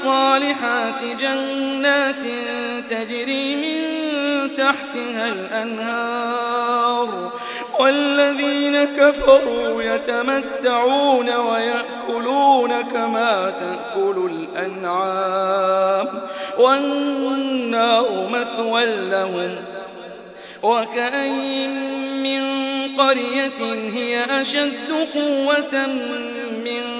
الصالحات جنات تجري من تحتها الأنهار والذين كفروا يتمتعون ويأكلون كما تأكل الأنعام والنار مثوى لهم وكأين من قرية هي أشد قوة من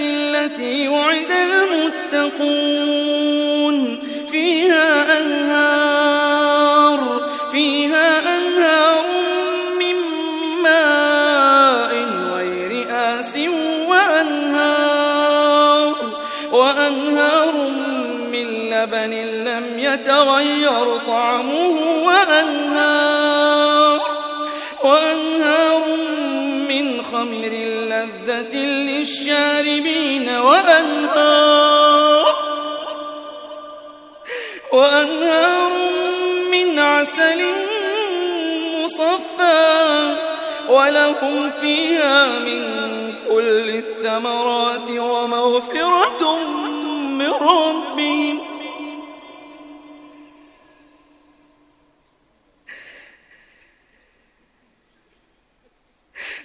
التي وعد المتقون فيها أنهار فيها أنهار من ماء غير آس وأنهار وأنهار من لبن لم يتغير طعمه وأنهار خمر لذة للشاربين وأنهار وأنهار من عسل مصفى ولهم فيها من كل الثمرات ومغفرة من ربهم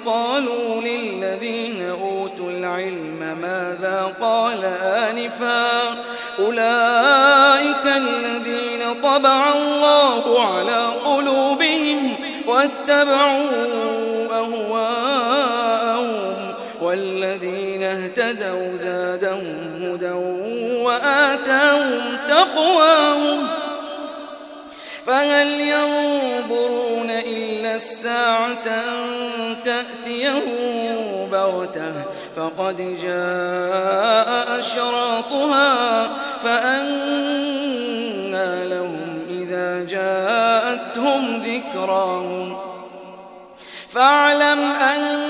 عندك قالوا للذين أوتوا العلم ماذا قال آنفا أولئك الذين طبع الله على قلوبهم واتبعوا أهواءهم والذين اهتدوا زادهم هدى وآتاهم تقواهم فهل ينظرون إلا الساعة أن تأتيهم بغتة فقد جاء أشراطها فأنى لهم إذا جاءتهم ذكراهم. فاعلم أنه